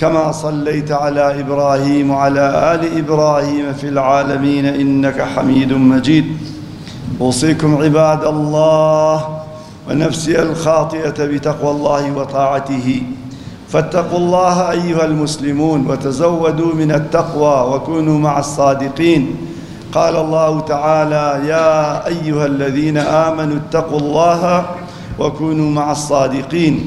كما صليت على ابراهيم وعلى ال ابراهيم في العالمين انك حميد مجيد اوصيكم عباد الله ونفسي الخاطئة بتقوى الله وطاعته فاتقوا الله أيها المسلمون وتزودوا من التقوى وكونوا مع الصادقين قال الله تعالى يا أيها الذين آمنوا اتقوا الله وكونوا مع الصادقين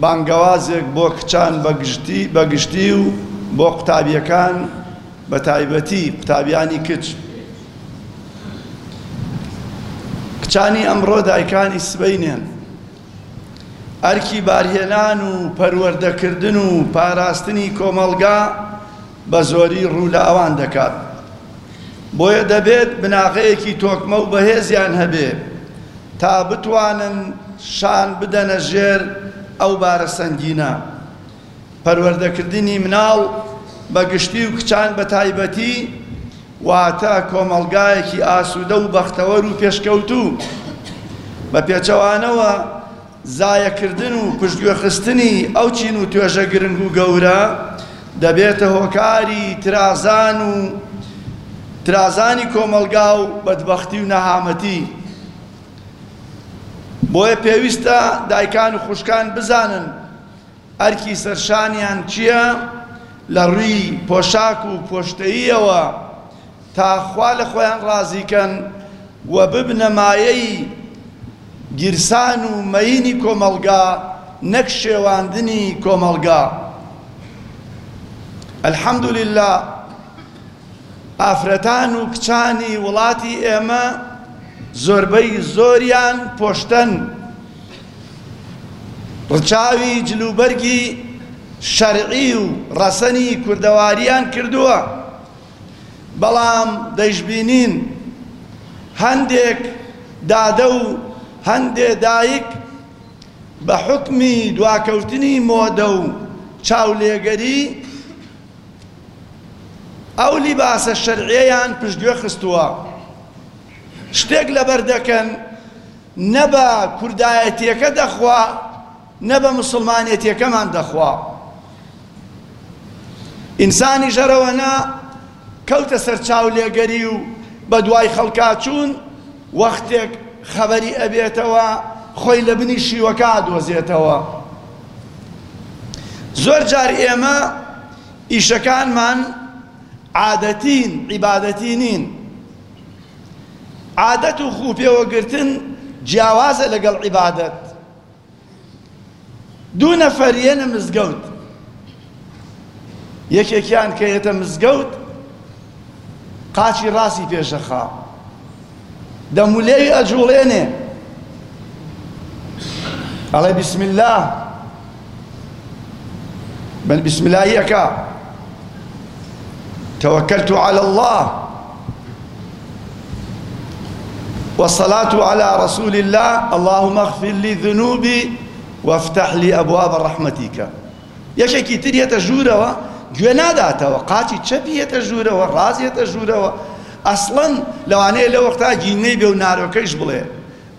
بانگەوازێک بۆ کچان بە گشتی و بۆ قوتابییەکان بە تایبەتی، قوتابیانی کچ. کچانی ئەمڕۆ دایکانی سبەینێن. ئەرکی بارهێنان و پەروەردەکردن و پاراستنی کۆمەڵگا بە زۆری ڕوو لە ئەوان دەکات. بۆیە دەبێت بناغەیەکی تۆکمە و بەهێزیان هەبێ تا بتوانن شان بدەنە ژێر ئەو بارە سەنگینە. پەروەردەکردنی مناڵ بە گشتی و کچان بە تایبەتی واتە کۆمەڵگایەکی ئاسوودە و بەختەوەر و پێشکەوتوو. بە پێچەوانەوە زایەکردن و پشتگوێخستنی ئەو چین و توێژە گرنگ و گەورە دەبێتە هۆکاری ترازان و ترازانی کۆمەڵگا و بەدبەختی و نەهامەتی بۆیە پێویستە دایکان و خوشکان بزانن ئەرکی سەرشانیان چییە لە ڕووی پۆشاک و پۆشتەییەوە تا خوا لە خۆیان ڕازی کەن و ببنە مایەی گیرسان و مەیینی کۆمەڵگا نەک شێواندنی کۆمەڵگا الحمدللە ئافرەتان و کچانی وڵاتی ئێمە زۆربەی زۆریان پۆشتەن ڕچاوی جلوبەرگی شەرعی و ڕەسەنی کوردەواریان کردووە. بەڵام دەیشبینین هەندێک دادە و هەندێ دایک بە حوکمی دواکەوتنی مۆدە و چاولێگەری ئەو لیباسە شەرعیەیان پشتگوێ خستووە شتێک لەبەر دەکەن نە بە کوردایەتیەکە دەخوا، نە بە موسڵمانێتیەکەمان دەخوا ئینسانی ژەرەوە نە کەوتە سەر چاو لێگەری و بە دوای خەڵکا چوون وەختێک خەبەری ئەبێتەوە خۆی لە بنی شیوەکە دۆزێتەوە زۆر جار ئێمە ئیشەکانمان عادەتین عیبادەتی نین عادەت و خوپێوەگرتن جیاوازە لەگەڵ عیبادەت دوو نەفەر یەنە مزگەوت یەکێکیان کە یەتە مزگەوت قاچی ڕاستی پێشەخا دەمولێوی ئەجوڵێنێ ئەڵێ بسم الله بل بسم الله یەکە توکلت على الله والصلاة علی رسول اللە اللهم اغفر لی ذنوبی وافتح لی ابواب رحمتیک یەکێکی تر یەتە ژوورەوە گوێ ناداتەوە قاچی چەپی یەتە ژوورەوە ڕاست یەتە ژوورەوە ئەسڵەن لەوانەیە لە وەختا گین نەیبێ و نارۆکەیش بڵێ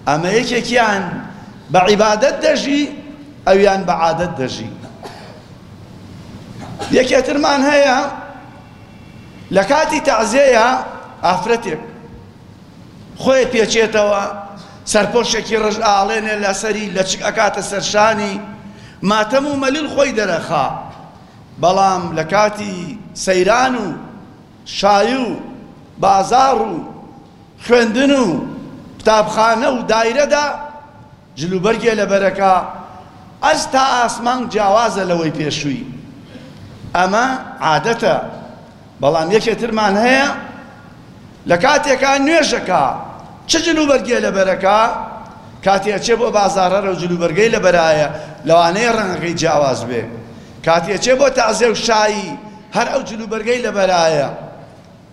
ئەمە یەکێکیان بە عیبادەت دەژی ئەویان بە عادەت دەژی یەکێترمان هەیە لەکاتی تەعزێیا ئافرەتێک خۆی پێچێتەوە سەرپۆشێکی ڕژ ئاڵێنێ لەسەری لەچک ئەکاتە سەرشانی ماتەم و مەلیل خۆی دەرەخا بەڵام لە کاتی سەیران و شای و بازاڕ و خوێندن و قوتابخانە و دایرەدا جلوبەرگێ لە بەرەکە ئەست تا ئاسمان جیاوازە لەوەی پێشووی ئەمە عادەتە بەڵام یەکێ ترمان هەیە لە کاتێکا نوێژەکا چ جلوبەرگێ لە بەرەکە کاتی ئەچێ بۆ بازارە رەو جلوبەرگەی لە بەرایە لەوانەیە ڕەنگەکەی جیاواز بێ کاتی ئەچێ بۆ تازێ و شایی هەر ئەو جلوبەرگەی لە بەرایە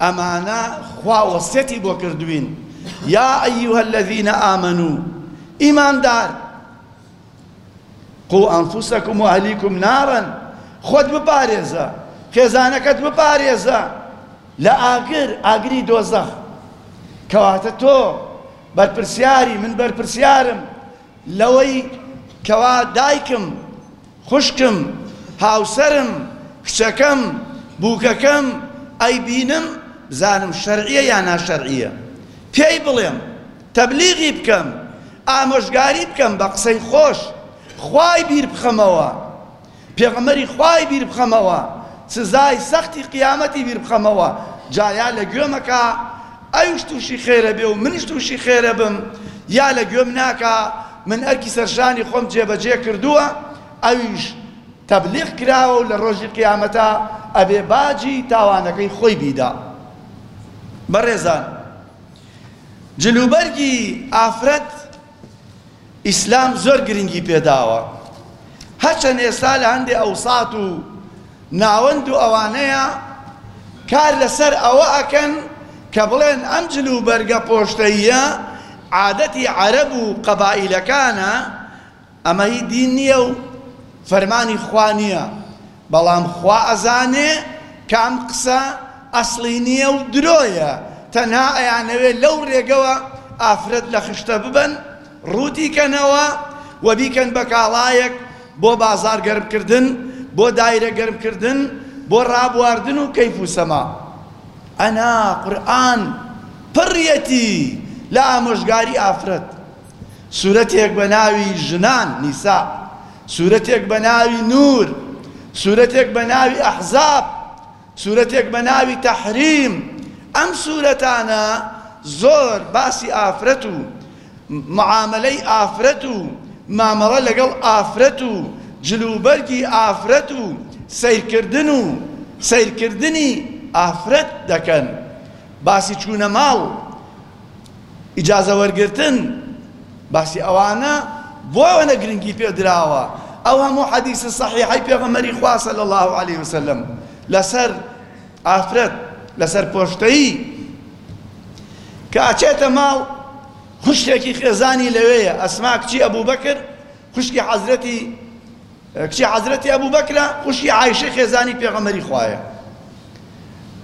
ئەمانە خوا وەسیەتی بۆ کردووین، یا ایها الذین آمنو، ئیماندار، قو انفسکم و اهلیکم نارا، خۆت بپارێزە، خێزانەکەت بپارێزە لە ئاگر، ئاگری دۆزەخ، کەواتە تۆ بەرپرسیاری، من بەرپرسیارم لەوەی کەوا دایکم خوشکم، هاوسەرم، کچەکەم، بووکەکەم، ئەیبینم بزانم شەرعییە یا ناشەرعییە، پێی بڵێم، تەبلیغی بکەم، ئامۆژگاری بکەم بە قسەی خۆش، خوای بیربخەمەوە، پێغەمبەری خوای بیربخەمەوە، سزای سەختی قیامەتی بیربخەمەوە، جا یا لە گوێمەکە، ئەویش تووشی خێرە بێ و منیش تووشی خێرە بم، یا لە گوێم ناکا، من ئەرکی سەرشانی خۆم جێبەجێ کردووە، ئەویش تەبلیغ کراوە و لە ڕۆژی قیامەتا ئەبێ باجی تاوانەکەی خۆی بیدا. بەڕێزان جلوبەرگی ئافرەت ئیسلام زۆر گرنگی پێداوە هەرچەند ئێستا لە هەندێ ئەوسات و ناوەند و ئەوانەیە کار لەسەر ئەوە ئەکەن کە بڵێن ئەم جل و بەرگە پۆشتەییە عادەتی عەرەب و قەبائیلەکانە ئەمە هی دین نییە و فەرمانی خوا نییە بەڵام خوا ئەزانێ کام قسە ئەسڵی نیە و درۆیە تەنها ئەیانەوێ لەو رێگەوە ئافرەت لە خشتە ببەن رووتی کەنەوە و بیکەن بە کاڵایەک بۆ بازار گەرم کردن بۆ دایرە گەرم کردن بۆ رابواردن و کەیف و سەما ئەنا قورئان پڕیەتی لە ئامۆژگاری ئافرەت. سورەتێک بەناوی ژنان، نیساء، سورەتێک بەناوی نور، سورەتێک بەناوی احزاب، سورەتێک بەناوی تحریم، ئەم سورەتانە زۆر باسی ئافرەت و معامەلەی ئافرەت و مامەڵە لەگەڵ ئافرەت و جلوبەرگی ئافرەت و سەیرکردن و سەیرکردنی ئافرەت دەکەن باسی چوونە ماڵ ئیجازە وەرگرتن باسی ئەوانە بۆ ئەوەنە گرنگی پێ دراوە ئەو هەموو حەدیسە سەحیحەی پێغەمبەری خوا صلی اللە علیە وسلم لەسەر ئافرەت لەسەر پۆشتەیی کە ئەچێتە ماڵ خوشکێکی خێزانی لەوەیە ئەسما کچی ئەبوو بەکر خوشکی حەزرەتی کچی حەزرەتی ئەبوو بەکرە خوشکی عیشە خێزانی پێغەمەری خوایە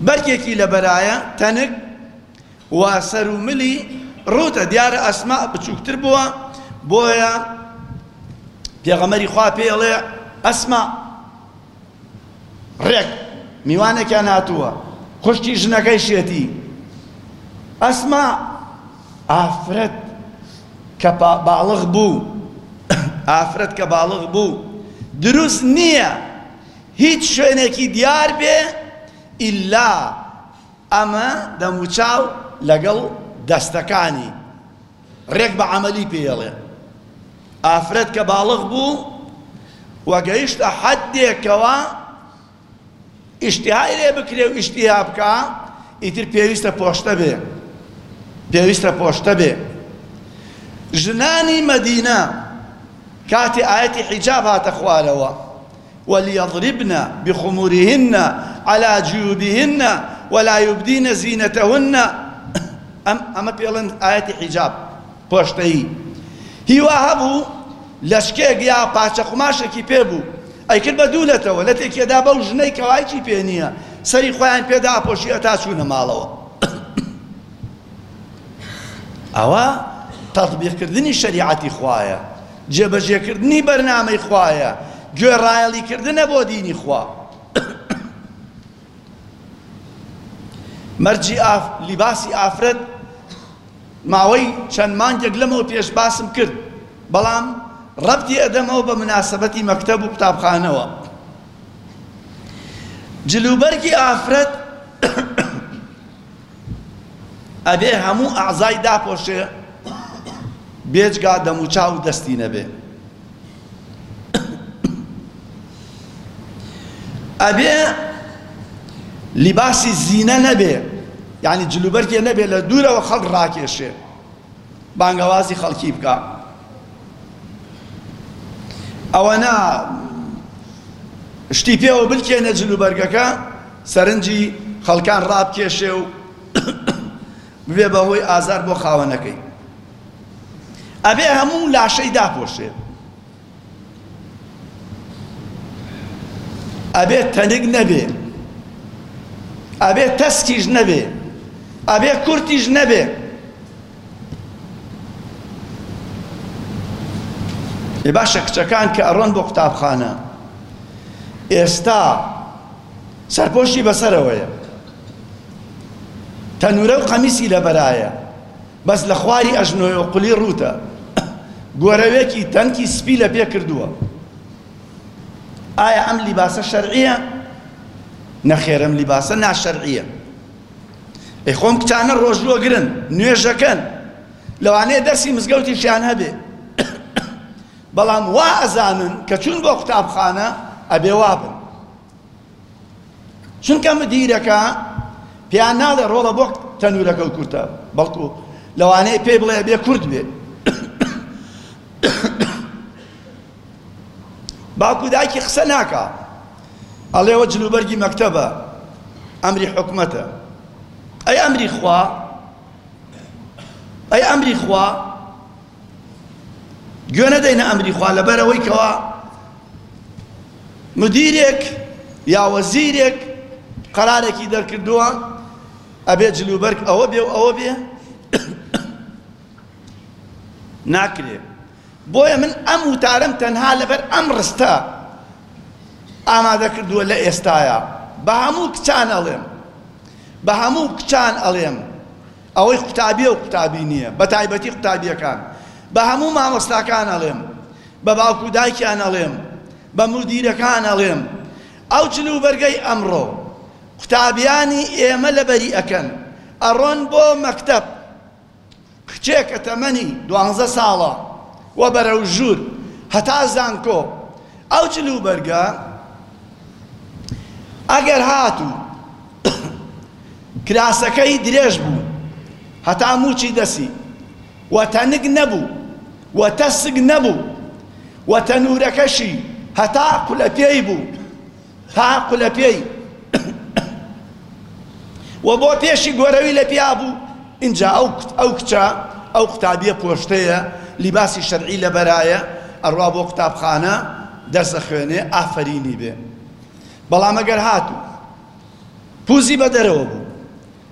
بەرکێکی لە بەرایە تەنک وا سەر و ملی ڕووتە دیارە ئەسماء بچووکتر بووە بۆیە پێغەمبەری خوا پێی ئەڵێ ئەسما ڕێک میوانێکیان هاتووە خوشکی ژنەکەی شێتی ئەسما ئافرەت کە باڵغ بوو ئافرەت کە باڵغ بوو دروست نییە هیچ شوێنێکی دیار بێ ئیلا ئەمە دەموچاو لەگەڵ دەستەکانی ڕێک بە عەمەلی پێیەڵێ. ئافرەت کە باڵغ بوو و گەیشتە حەدێک کەوا ئیشتیهای لێ بکرێ و ئیشتیها بکا ئیتر پێویستە پۆشتە بێ پێویستە پۆشتە بێ ژنانی مەدینە کاتی ئاەتی حیجاب هاتە خوارەوە ولیضربن بخمرهن علی جیوبهن ولا یبدین زینتهن ئەمە پێڵێن ئایەتی حیجاب پۆشتەیی هی وا هەبوو لەچکێک یا پارچە قوماشێکی پێ بوو ئەیکرد بە دوو لەتەوە لەتێکی ئەدا بەو ژنەی کەوا هیچی پێ نییە سەری خۆیان پێ داپۆشی هەتا چوونە ماڵەوە ئەوە تەطبیق کردنی شەریعەتی خوایە. جێبەجێکردنی بەرنامەی خوایە، گوێڕایەڵیکردنە بۆ دینی خوا. مەرجی لیباسی ئافرەت ماوەی چەند مانگێک لەمەو پێش باسم کرد، بەڵام ڕەبتی ئەدەمەوە بە مناسەبەتی مەکتەب و قوتابخانەوە. جلوبەرگی ئافرەت، ئەبێ هەموو ئەعزای داپۆشێ بێجگا دەموچاو و دەستی نەبێ. ئەبێ لیباسی زینە نەبێ یعنی جلوبەرگێ نەبێ لە دوورەوە خەڵک ڕاکێشێ بانگەوازی خەڵکی بکا ئەوەنە شتی پێوە بلکێنێ جلوبەرگەکە سەرنجی خەڵکان ڕابکێشێ و ببێ بە هۆی ئازار بۆ خاوەنەکەی ئەبێ هەموو لاشەی داپۆشێ ئەبێ تەنگ نەبێ ئەبێ تەسکیش نەبێ ئەبێ کورتیش نەبێ ئێ باشە کچەکان کە ئەڕۆن بۆ قوتابخانە ئێستا سەرپۆشی بەسەرەوەیە تەنورە و قەمیسی لەبەرایە بەس لە خواری ئەژنۆی و قولی ڕووتە گۆرەوێکی تەنکی سپی لە پێ کردووە ئایا ئەم لیباسە شەرعیە؟ نەخێرم لیباسە ناشەرعیە ئەی خۆ ئەم کچانە ڕۆژوەگرن، نوێژەکەن، لەوانەیە دەرسی مزگەوتیشیان هەبێ، بەڵام وا ئەزانن کە چوون بۆ قوتابخانە ئەبێ وا بن. چونکە مدیرەکە پێیان ناڵێ ڕۆڵە بۆ تەنورەکە و کورتە، بەڵکو لەوانەیە پێی بڵێ ئەبێ کورت بێ. باوک و دایکی قسە ناکا ئەڵێ ئەوە جلوبەرگی مەکتەبە ئەمری حکومەتە ئەی ئەمری خوا ئەی ئەمری خوا گوێ نەدەینە ئەمری خوا لەبەرەوەی کەوا مدیرێک یا وەزیرێک قەرارێکی دەرکردووە ئەبێ جلوبەرگ ئەوە بێ و ئەوە بێ ناکرێت بۆیە من ئەم وتارەم تەنها لەبەر ئەم ڕستە ئامادەکردووە لە ئێستایا بە هەموو کچان ئەڵێم بە هەموو کچان ئەڵێم ئەوەی قوتابیە و قوتابی نییە بە تایبەتی قوتابیەکان بە هەموو مامۆستاکان ئەڵێم بە باوک و دایکیان ئەڵێم بە مودیرەکان ئەڵێم ئەو جلوبەرگەی ئەمڕۆ قوتابیانی ئێمە لەبەری ئەکەن ئەڕۆن بۆ مەکتەب کچێک کە تەمەنی دوانزە ساڵە و بەرەو ژوور هەتا زانکۆ ئەو جلوبەرگە ئەگەر هات و کراسەکەی درێژ بوو هەتا مووچی دەسی و تەنک نەبوو و تەسک نەبوو و تەنوورەکەشی هەتا قولەپێی بوو. ها قلە پێی و بۆ پێشی گۆرەوی لە پیا بوو ئینجا ئەو ئەو کچە ئەو قوتابیە پۆشتەیە لیباسی شەرعی لە بەرایە ئەڕوا بۆ قوتابخانە دەرس دەخوێنێ ئافرینی بێ بەڵام ئەگەر هاتوو پوزی بە دەرەوە بوو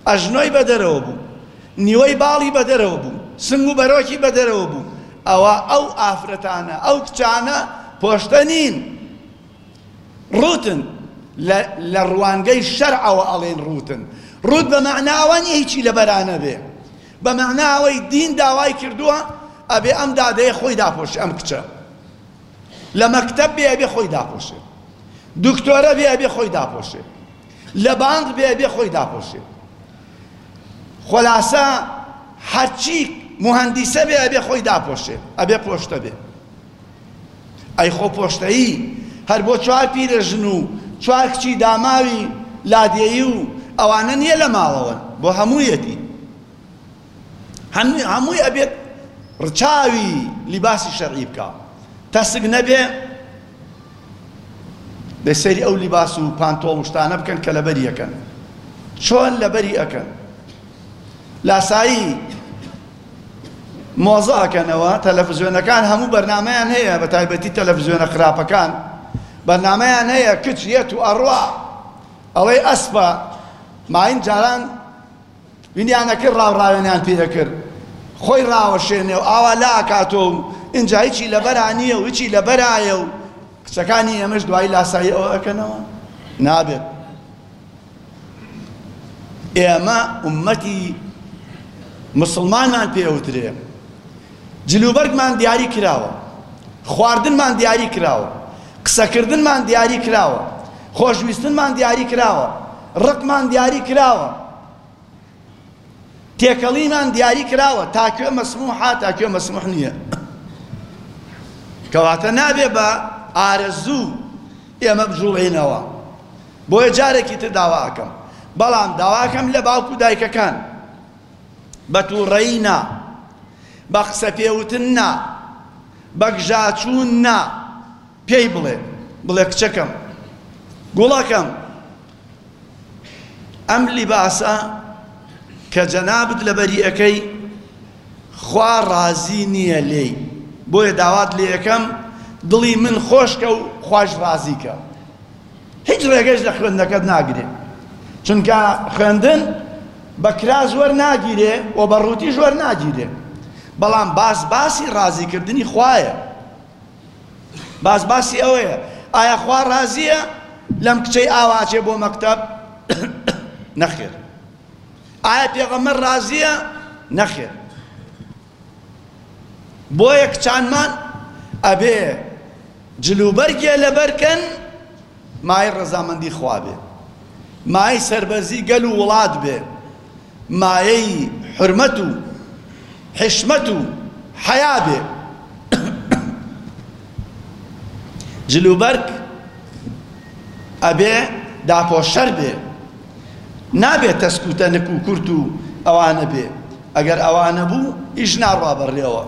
ئەژنۆی بە دەرەوە بوو نیوەی باڵی بە دەرەوە بوو سنگ و بەرۆکی بە دەرەوە بوو ئەوە ئەو ئافرەتانە ئەو کچانە پۆشتە نین ڕووتن، لە لە ڕوانگەی شەرعەوە ئەڵێن ڕووتن. ڕووت بە مەعنا ئەوە نییە هیچی لەبەرا نەبێ، بە مەعنا ئەوەی دین داوای کردووە ئەبێ ئەم دادەیە خۆی داپۆشێ، ئەم کچە لە مەکتەب بێ ئەبێ خۆی داپۆشێ، دکتۆرە بێ ئەبێ خۆی داپۆشێ، لە بانک بێ ئەبێ خۆی داپۆشێ. خولاسە هەرچی موهەندیسە بێ ئەبێ خۆی داپۆشێ، ئەبێ پۆشتە بێ. ئەی خۆپۆشتەیی هەر بۆ چوار پیرەژن و چوار کچی داماوی لادێی و ئەوانە نیە لە ماڵەوەن بۆ هەموویەتی هەمووی ئەبێت ڕچاوی لیباسی شەرعی بکە تەسک نەبێ دە سەری ئەو لیباس و پانتۆڵ وشتانە بکەن کە لەبەری ئەەکەن چۆن لەبەری ئەەکەن لاسایی موازە ئەکەنەوە تەلەفزیۆنەکان هەموو بەرنامەیان هەیە بە تایبەتی تەلەفزیۆنە خراپەکان بەرنامەیان هەیە کچ یەت و ئەڕوا ئەوەی ئەسپە ماین جاران وینیانەکە ڕاوڕاوێنیان پێەکرد خۆی ڕاوەشێنێ و ئاوا لا ئەکاتۆ و ئینجا هیچی لەبەرانیە و هیچی لەبەرایە و کچەکانی ئێمەش دوایی لاسایی ئەوە ئەکەنەوە نابێت ئێمە ئوممەتی مسڵمانمان پێ ئەوترێ جلوبەرگمان دیاری کراوە خواردنمان دیاری کراوە قسەکردنمان دیاری کراوە خۆشویستنمان دیاری کراوە ڕقمان دیاری کراوە تێکەڵیمان دیاری کراوە تا کوێ مەسموحە تا کوێ مەسموح نییە کەواتە نابێ بە ئارەزوو ئێمە بجوڵێنەوە بۆیە جارێکی تر داواکەم بەڵام داواکەم لە باوکو دایکەکان بە تووڕەی نا بە قسە پێوتن نا بە گژاچوون نا پێی بڵێ بڵێ کچەکەم گوڵەکەم ئەم لیباسە کە جەنابت لەبەری ئەکەی خوا ڕازی نیە لێی بۆیە داوات لێ ئەکەم دڵی من خۆشکە و خوایش ڕازی کە هیچ ڕێگەش لە خوێندنەکەت ناگرێ چونکە خوێندن بە کراس وەرناگیرێ و بە ڕووتیش وەرناگیرێ بەڵام باس باسی ڕازیکردنی خوایە باس باسی ئەوەیە ئایا خوا ڕازیە لەم کچەی ئاواچێ بۆ مەکتەب نەخێر ئایا پێغەمە ڕازیە نەخێر بۆیە کچانمان ئەبێ جلوبەرگێ لەبەرکەن مایەی ڕەزامەندی خوا بێ، مایەی سەربەرزی گەل و وڵات بێ، مایەی حورمەت و حیشمەت و حەیا بێ. جلوبەرگ ئەبێ داپۆشەر بێ، نابێ تەسک و تەنک و کورت و ئەوانە بێ، ئەگەر ئەوانە بوو ئیش ناڕوا بەڕێوە.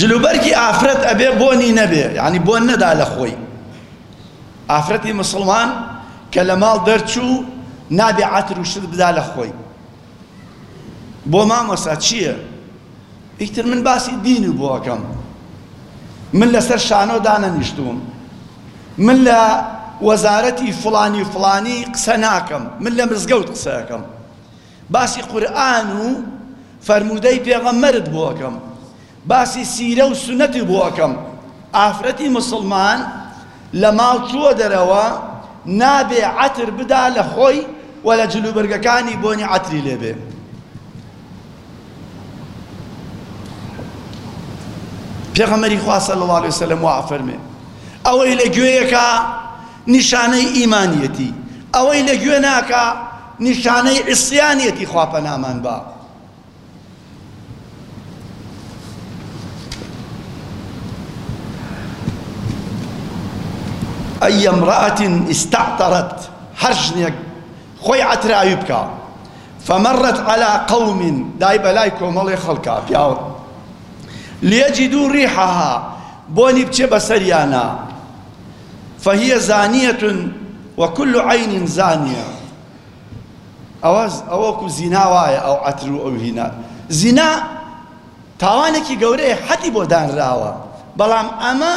جلوبەرگی ئافرەت ئەبێ بۆنی نەبێ ینی بۆن نەدا لە خۆی ئافرەتی مسلمان کە لە ماڵ دەرچوو نابێ عاتر و شت بدا لە خۆی بۆ مامۆسا چییە؟ ئیتر من باسی دینی بۆ ئەکەم من لەسەر شانۆ دانەنیشتوم من لە وەزارەتی فڵانی فڵانی قسە ناکەم، من لە مزگەوت قسە ئەکەم، باسی قورئان و فەرموودەی پێغەمبەرت بۆ ئەکەم، باسی سیرە و سوننەتی بۆ ئەکەم، ئافرەتی موسڵمان لە ماڵ چووە دەرەوە نابێ عەتر بدا لە خۆی و لە جلوبەرگەکانی بۆنی عەتری لێ بێ. پێغەمبەری خوا صلی الله علیه وسلم وا ئەفەرمێ ئەوەی لە گوێیەکە نیشانەی ئیمانیەتی ئەوەی لە گوێ ناکە نیشانەی عیسیانیەتی خوا پەنامان با ئەی امرأة استعطرت هەر ژنێک خۆی عەتراوی بکا فمرت علی قوم دای بەلای کۆمەڵێ خەڵکا پیاو لیجدو ریحها بۆنی بچێ بەسەریانا فهی زانیە وکل عین زانیە ئەوە وەکو زینا وایە ئەو عەترو ئەو هینا زینا تاوانێکی گەورەیە حەدی بۆ دانراوە بەڵام ئەمە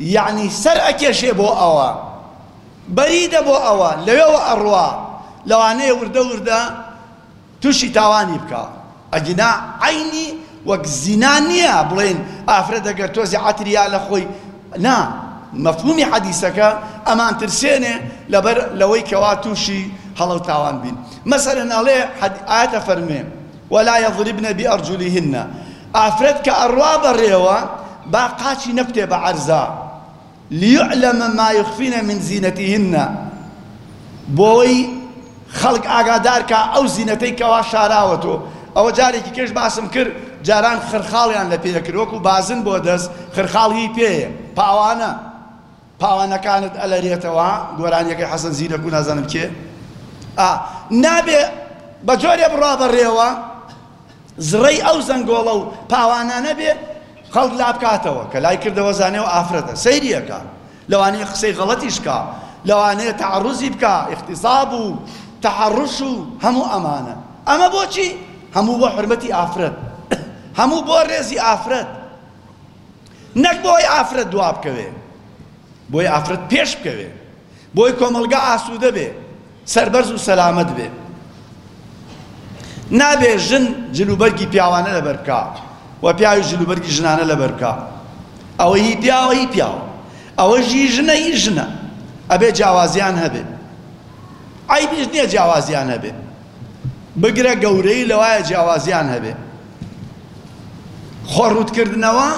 یەعنی سەر ئەکێشێ بۆ ئەوە بەریدە بۆ ئەوە لەوێوە ئەڕوا لەوانەیە وردە وردە توشی تاوانی بکا ئەگینا عەینی وەک زینا نیە بڵێن ئافرەت ئەگەر تۆزی عەتری یا لەخۆی نا مەفهومی حەدیسەکە ئەمان ترسێنێ لەبەر لەوەی کەوا توشی هەڵەو تاوان بین مەسەلەن ئەڵێ ئایەتە فەرموێ ولا یضربن بارجلهن ئافرەت کە ئەڕوا بە ڕێوە با قاچی نەکوتێ بە عەرزا لیعلم ما یخفین من زینتهن بۆوەی خەڵک ئاگادار کا ئەو زینەتەی کەوا شاراوەتۆ ئەوە جارێکی کەش باسم کرد جاران خرخاڵیان لە پێ ئەکرد وەکو بازن بۆ دەست خرخاڵ هی پێیە پاوانە. پاوانەکانت ئەلەرێتەوە گۆرانیەکەی حەسەن زیرەک و نازانم کێ ئا نابێ بەجۆرێ بڕا بەڕێوە زڕەی ئەو زەنگۆڵە و پاوانانە بێ خەڵک لابکاتەوە کە لای کردەوە زانێەوە ئافرەتە سەیریەکە لەوانەیە قسەی غەڵەتیش کا لەوانەیە تەعەڕوزی بکا ئیختیساب و تەحەڕوش و هەموو ئەمانە ئەمە بۆچی هەموو بۆ حرمەتی ئافرەت هەموو بۆ ڕێزی ئافرەت نەک بۆی ئافرەت دوا بکەوێ بۆی ئافرەت پێش بکەوێ بۆی کۆمەڵگا ئاسوودە بێ سەربەرز و سەلامەت بێ نابێ ژن جلوبەرگی پیاوانە لەبەر بکە و پیاوی جلوبەرگی ژنانە لەبەر بکە ئەوە هی پیاوە هی پیاوە ئەوە ژی ژنە هی ژنە ئەبێ جیاوازیان هەبێ عیبیش نییە جیاوازیان هەبێ بگرە گەورەی لەوایە جیاوازیان هەبێ. خۆ ڕووتکردنەوە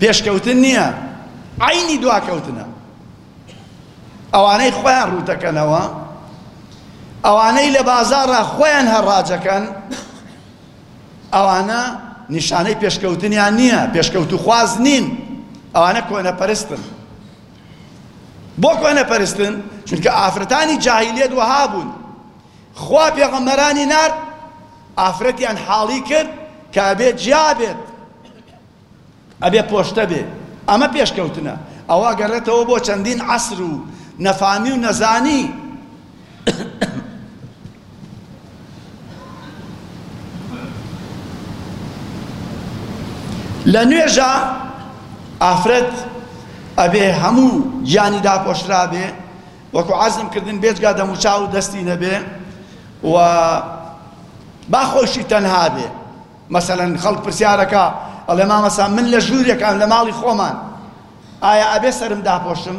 پێشکەوتن نییە، عەینی دواکەوتنە. ئەوانەی خۆیان ڕووتەکەنەوە، ئەوانەی لە بازاڕا خۆیان هەڕاجەکەن، ئەوانە نیشانەی پێشکەوتنیان نییە، پێشکەوتوخواز نین، ئەوانە کۆنەپەرستن. بۆ کۆنە پەرستن چونکە ئافرەتانی جاهیلیەت وەها بوون خوا پێغەمبەرانی نارد ئافرەتیان حاڵی کرد کە ئەبێت جیا بێت ئەبێ پۆشتە بێ ئەمە پێشکەوتنە ئەوە گەڕێتەوە بۆ چەندین عەسر و نەفامی و نەزانی لە نوێژا ئافرەت ئەبێ هەموو گیانی داپۆشرابێ وەکو عزم کردن بێجگا دەموچاو و دەستی نەبێ و با خۆشی تەنها بێ مەسەەن خەڵک پرسیارەکە ئەڵێ مامەسا من لە ژوورێکان لە ماڵی خۆمان ئایا ئەبێ سرم داپۆشم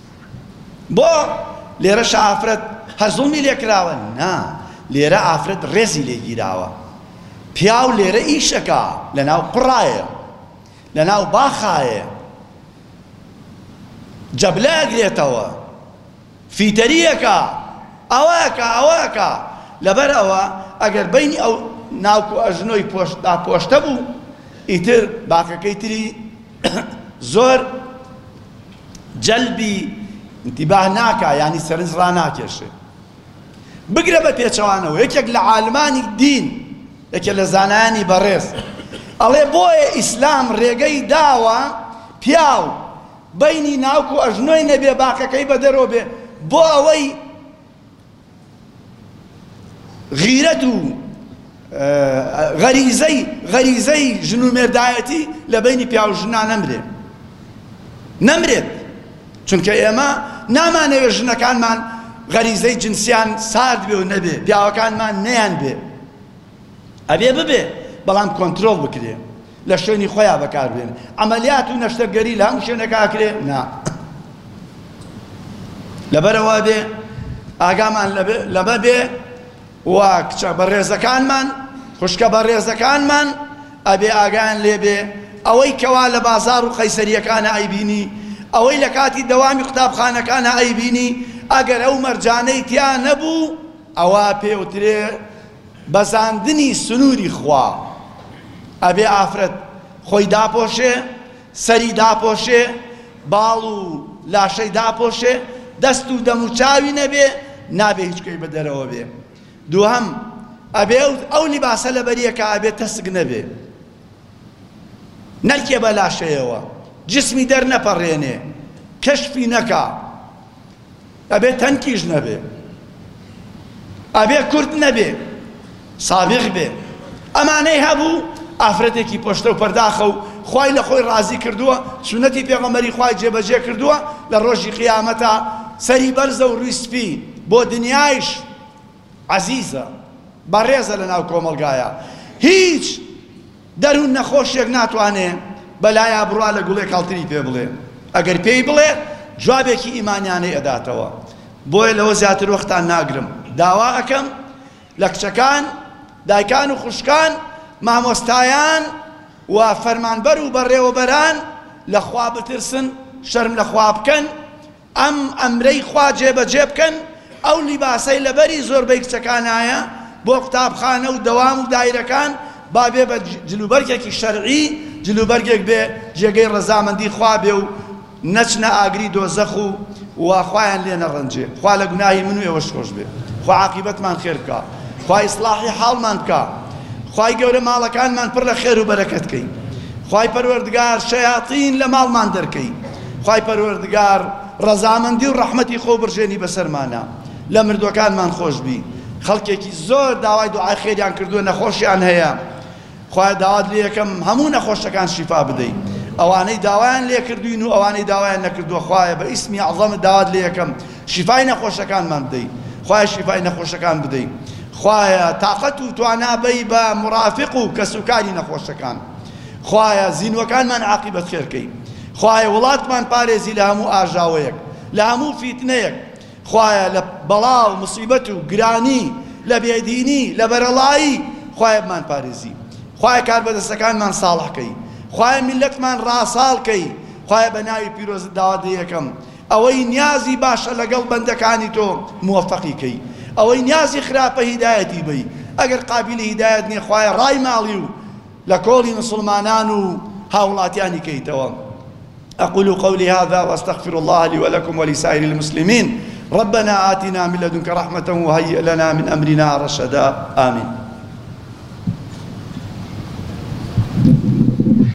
بۆ لێرەشە ئافرەت هەر زوڵمی لێ کراوە؟ نا، لێرە ئافرەت ڕێزی لێ گیراوە. پیاو لێرە ئیشەکا، لەناو قوڕایە، لەناو باخایە، جەبلە ئەگرێتەوە، فیتەری ئەکا، ئەوە ئەکا، ئەوە ئەکا. لەبەر ئەوە ئەگەر بەینی ئەو ناوک و ئەژنۆی پۆشتدا پۆشتە بوو، ئیتر باقیەکەی تری زۆر. جەلبی ئینتیباه ناکا یانی سەرنج ڕاناکێشێ بگرە بە پێچەوانەوە یەکێک لە عالمانی دین یەکێ لە زانایانی بەڕێز ئەڵێ بۆیە ئیسلام ڕێگەی داوە پیاو بینی ناوکو ئەژنۆی نەبێ باقەکەی بەدەرۆ بێ بۆ ئەوەی غیرەت و غەریزەی غەریزەی ژن و مێردایەتی لە بینی پیاو و ژنا نەمرێ نەمرێت چونکە ئێمە نامانەوێت ژنەکانمان غەریزەی جنسیان سارد بێ و نەبێ پیاوەکانمان نیان بێ ئەبێ ببێ بەڵام کۆنتترۆڵ بکرێ لە شوێنی خۆیان بەکاربێنن عەمەلیات و نەشتەرگەری لە هەموو شوێنێک ئاکرێ نا لەبەرەوە بێ ئاگامان لەبە بێ و کچە بەڕێزەکانمان خوشکە بەڕێزەکانمان ئەبێ ئاگایان لێبێ ئەوەی کەوا لە بازار و قەیسەریەکانە ئەیبینی ئەوەی لە کاتی دەوامی قوتابخانەکانە ئەیبینی ئەگەر ئەو مەرجانەی تیا نەبوو ئەوە پێوترێ بەزاندنی سنوری خوا ئەبێ ئافرەت خۆی داپۆشێ سەری داپۆشێ باڵ و لاشەی داپۆشێ دەست و دەمو چاوی نەبێ نابێ هیچ کوێی بەدەرەوە بێ دووهەم ئەبێ ئەو لیباسە لەبەریەکە ئەبێ تەسک نەبێ نەرکێ بە لاشەیەوە جسمی دەرنەپەڕێنێ کەشفی نەکا ئەبێ تەنکیش نەبێ ئەبێ کورت نەبێ سابیغ بێ ئەمانەی هەبوو ئافرەتێکی پۆشتەو پەرداخەو خوای لە خۆی ڕازی کردووە سونەتی پێغەمبەری خوای جێبەجێ کردووە لە ڕۆژی قیامەتا سەری بەرزە و ڕووی سپی بۆ دنیایش عەزیزە، بەڕێزە لە ناو کۆمەڵگایا هیچ دەروون نەخۆشێک ناتوانێ بە لایا بڕوا لە گوڵێک هەڵتری پێ بڵێ، ئەگەر پێی بڵێ جوابێکی ئیمانیانەی ئەداتەوە، بۆیە لەوە زیاتر وەختان ناگرم، داوا ئەکەم لە کچەکان، دایکان و خوشکان، مامۆستایان و فەرمانبەر و بەڕێوەبەران لە خوا بترسن، شەرم لە خوا بکەن، ئەم ئەمرەی خوا جێبەجێ بکەن، ئەو لیباسەی لەبەری زۆربەی کچەکان نایە بۆ قوتابخانە و دەوام و دایرەکان، با بێ بە جلوبەرگێکی شەرعی، جلوبەرگێک بێ جێگەی ڕەزامەندی خوا بێ و نەچنە ئاگری دۆزەخ و وا خوایان لێ نەڕەنجێ. خوا لە گوناهی من و ئێوەش خۆش بێ. خوا عاقیبەتمان خێر بکا. خوا ئیسڵاحی حاڵمان بکا. خوای گەورە ماڵەکانمان پڕ لە خێر و بەرەکەت کەی. خوای پەروەردگار شەیاتین لە ماڵمان دەرکەی. خوای پەروەردگار ڕەزامەندی و ڕەحمەتی خۆو بڕژێنی بەسەرمانا لە مردوەکانمان خۆشبی خەڵکێکی زۆر داوای دوعای خێریان کردووە نەخۆشیان هەیە خوای داوات لێکەم هەموو نەخۆشەکان شیفا بدەیت ئەوانەی داوایان لێکردوین و ئەوانەی داوایان نەکردووە خوایە بە ئیسمی عظەمە داوات لێکەم شیفای نەخۆشەکانمان بدەیت خوای شیفای نەخۆشەکان بدەیت خوایە تااقەت و توانابەی بە مرافق و کەسوکاری نەخۆشەکان خوایە زینوەکانمان عقیبەت خێرکەی خوایە وڵاتمان پارێزی لە هەموو ئاژاوەیەک لە هەموو فیتنەیەک خوایە لە بەڵا و موسیبەت و گرانی لە بێدینی لە بەرەڵایی خوایە بمان پارێزی خوایە کاربەدەستەکانمان ساڵح کەی خوایە میلەتمان ڕاساڵ کەی خوایە بە ناوی پیرۆزت داوات لە یەکەم ئەوەی نیازی باشە لەگەڵ بەندەکانی تۆ موەفەقی کەی ئەوەی نیازی خراپە هیدایەتی بەی ئەگەر قابیلی هیدایەت نیە خوایە ڕای ماڵی و لکولی مسلمانانو کۆڵی مسلمانان و هاوڵاتیانی أقول قولي هذا وأستغفر الله لي ولكم ولسائر المسلمين ربنا آتنا من لدنك رحمة وهيئ لنا من أمرنا رشدا آمين